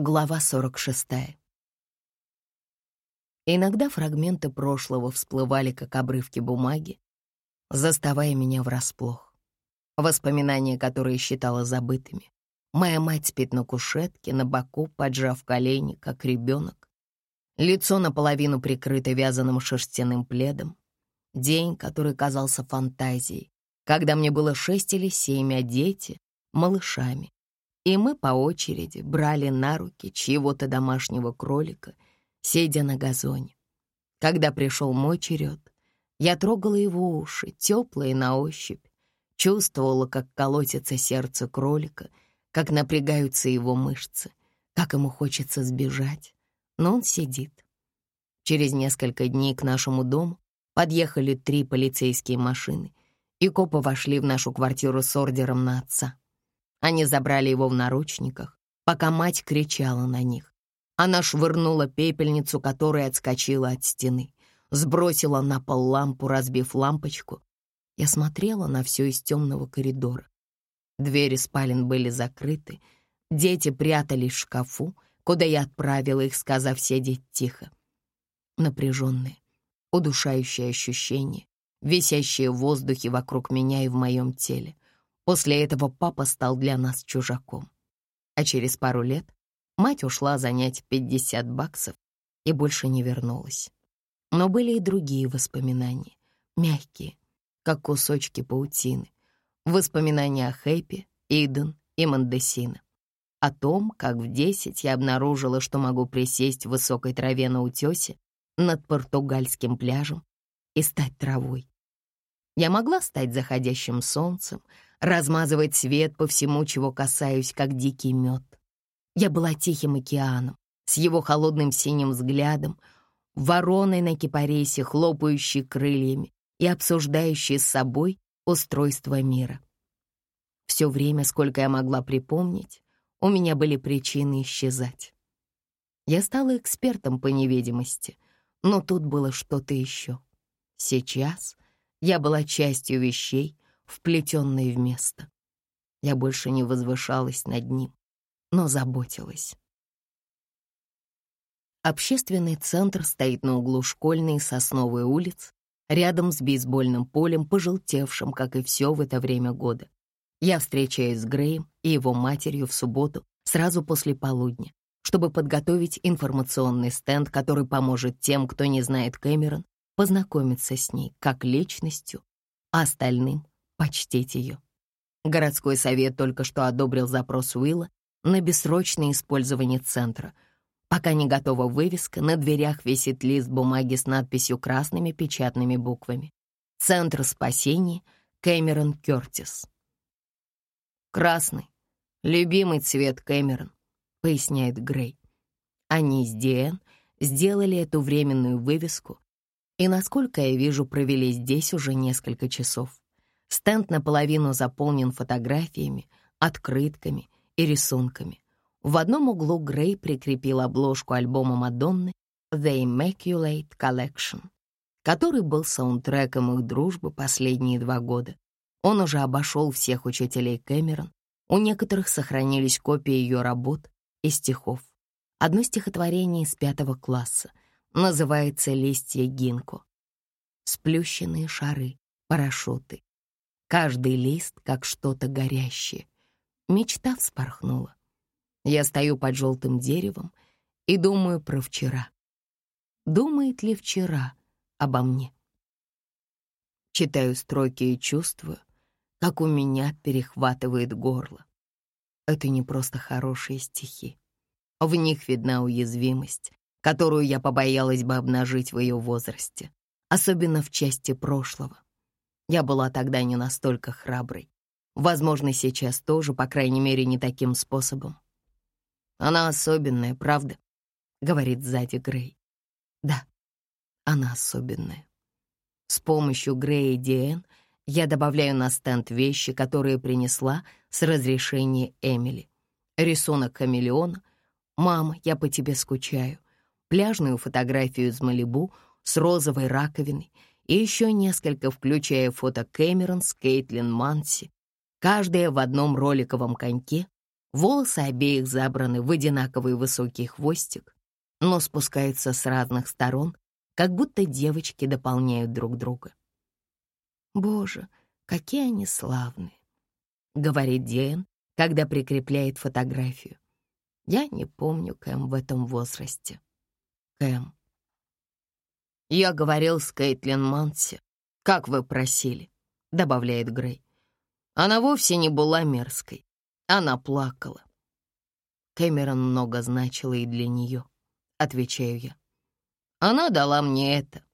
Глава 46. Иногда фрагменты прошлого всплывали, как обрывки бумаги, заставая меня врасплох. Воспоминания, которые считала забытыми. Моя мать спит на кушетке, на боку, поджав колени, как ребенок. Лицо наполовину прикрыто вязаным шерстяным пледом. День, который казался фантазией, когда мне было шесть или семь, а дети — малышами и мы по очереди брали на руки чьего-то домашнего кролика, сидя на газоне. Когда пришел мой черед, я трогала его уши, теплые на ощупь, чувствовала, как колотится сердце кролика, как напрягаются его мышцы, как ему хочется сбежать, но он сидит. Через несколько дней к нашему дому подъехали три полицейские машины, и копы вошли в нашу квартиру с ордером на отца. Они забрали его в наручниках, пока мать кричала на них. Она швырнула пепельницу, которая отскочила от стены, сбросила на пол лампу, разбив лампочку. Я смотрела на все из темного коридора. Двери спален были закрыты, дети прятались в шкафу, куда я отправила их, сказав сидеть тихо. Напряженные, удушающие ощущения, висящие в воздухе вокруг меня и в моем теле — После этого папа стал для нас чужаком. А через пару лет мать ушла занять 50 баксов и больше не вернулась. Но были и другие воспоминания, мягкие, как кусочки паутины. Воспоминания о Хэппи, Иден и Мандесина. О том, как в десять я обнаружила, что могу присесть в высокой траве на утёсе над португальским пляжем и стать травой. Я могла стать заходящим солнцем, размазывать свет по всему, чего касаюсь, как дикий мед. Я была тихим океаном, с его холодным синим взглядом, вороной на кипарисе, хлопающей крыльями и обсуждающей с собой устройство мира. Все время, сколько я могла припомнить, у меня были причины исчезать. Я стала экспертом по невидимости, но тут было что-то еще. Сейчас я была частью вещей, вплетенные в место. Я больше не возвышалась над ним, но заботилась. Общественный центр стоит на углу школьной и сосновой улиц, рядом с бейсбольным полем, пожелтевшим, как и все в это время года. Я встречаюсь с Греем и его матерью в субботу, сразу после полудня, чтобы подготовить информационный стенд, который поможет тем, кто не знает Кэмерон, познакомиться с ней как личностью, а остальным почтить ее. Городской совет только что одобрил запрос Уилла на бессрочное использование центра. Пока не готова вывеска, на дверях висит лист бумаги с надписью красными печатными буквами. «Центр спасения Кэмерон Кёртис». «Красный. Любимый цвет Кэмерон», — поясняет Грей. Они с Диэн сделали эту временную вывеску, и, насколько я вижу, провели здесь уже несколько часов. Стенд наполовину заполнен фотографиями, открытками и рисунками. В одном углу Грей прикрепил обложку альбома Мадонны «The Immaculate Collection», который был саундтреком их дружбы последние два года. Он уже обошел всех учителей Кэмерон, у некоторых сохранились копии ее работ и стихов. Одно стихотворение из пятого класса называется «Листья гинко». Сплющенные шары, парашюты, Каждый лист, как что-то горящее. Мечта вспорхнула. Я стою под желтым деревом и думаю про вчера. Думает ли вчера обо мне? Читаю строки и чувствую, как у меня перехватывает горло. Это не просто хорошие стихи. В них видна уязвимость, которую я побоялась бы обнажить в ее возрасте, особенно в части прошлого. Я была тогда не настолько храброй. Возможно, сейчас тоже, по крайней мере, не таким способом. «Она особенная, правда?» — говорит сзади Грей. «Да, она особенная». С помощью Грея и Диэн я добавляю на стенд вещи, которые принесла с разрешения Эмили. Рисунок хамелеона. «Мама, я по тебе скучаю». Пляжную фотографию из Малибу с розовой раковиной — и еще несколько, включая фото Кэмерон с Кейтлин Манси, каждая в одном роликовом коньке Волосы обеих забраны в одинаковый высокий хвостик, но спускаются с разных сторон, как будто девочки дополняют друг друга. «Боже, какие они славные!» — говорит Диэн, когда прикрепляет фотографию. Я не помню Кэм в этом возрасте. Кэм. Я говорил с Кейтлин Манси, как вы просили, добавляет Грей. Она вовсе не была мерзкой. Она плакала. Кэмерон много значила и для нее, отвечаю я. Она дала мне это.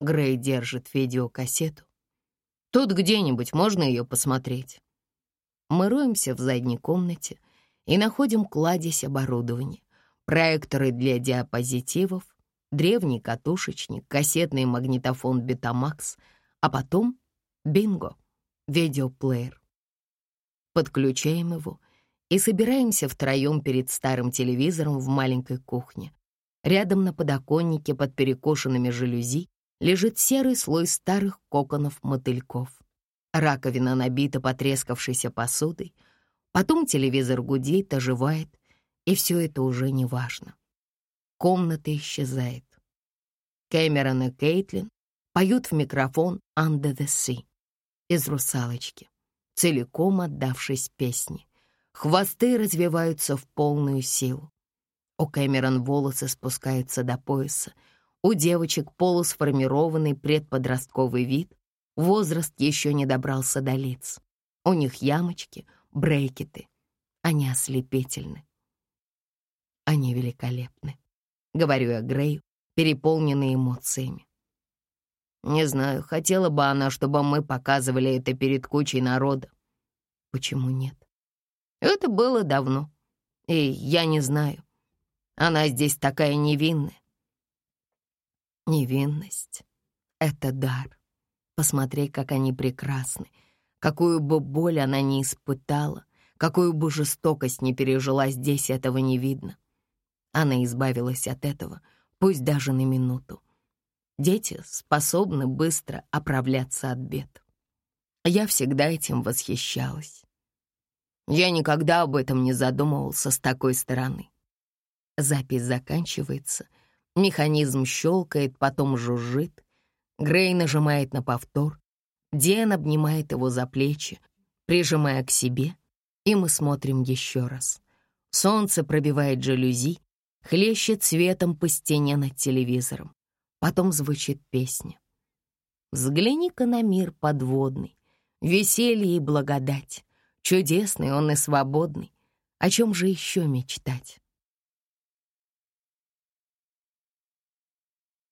Грей держит видеокассету. Тут где-нибудь можно ее посмотреть. Мы роемся в задней комнате и находим кладезь оборудования, проекторы для диапозитивов, древний катушечник, кассетный магнитофон Betamax, а потом — бинго, видеоплеер. Подключаем его и собираемся втроем перед старым телевизором в маленькой кухне. Рядом на подоконнике под перекошенными жалюзи лежит серый слой старых коконов мотыльков. Раковина набита потрескавшейся посудой, потом телевизор гудит, оживает, и все это уже не важно. Комната исчезает. Кэмерон и Кейтлин поют в микрофон «Under the Sea» из «Русалочки», целиком отдавшись песне. Хвосты развиваются в полную силу. У Кэмерон волосы спускаются до пояса. У девочек полусформированный предподростковый вид. Возраст еще не добрался до лиц. У них ямочки, брекеты. Они ослепительны. Они великолепны. Говорю я Грею, переполненный эмоциями. Не знаю, хотела бы она, чтобы мы показывали это перед кучей народа. Почему нет? Это было давно. И я не знаю. Она здесь такая невинная. Невинность — это дар. Посмотри, как они прекрасны. Какую бы боль она ни испытала, какую бы жестокость не пережила здесь, этого не видно. Она избавилась от этого, пусть даже на минуту. Дети способны быстро оправляться от бед. Я всегда этим восхищалась. Я никогда об этом не задумывался с такой стороны. Запись заканчивается, механизм щелкает, потом жужжит. Грей нажимает на повтор. Диэн обнимает его за плечи, прижимая к себе, и мы смотрим еще раз. Солнце пробивает жалюзи, хлещет светом по стене над телевизором. Потом звучит песня. «Взгляни-ка на мир подводный, веселье и благодать. Чудесный он и свободный. О чем же еще мечтать?»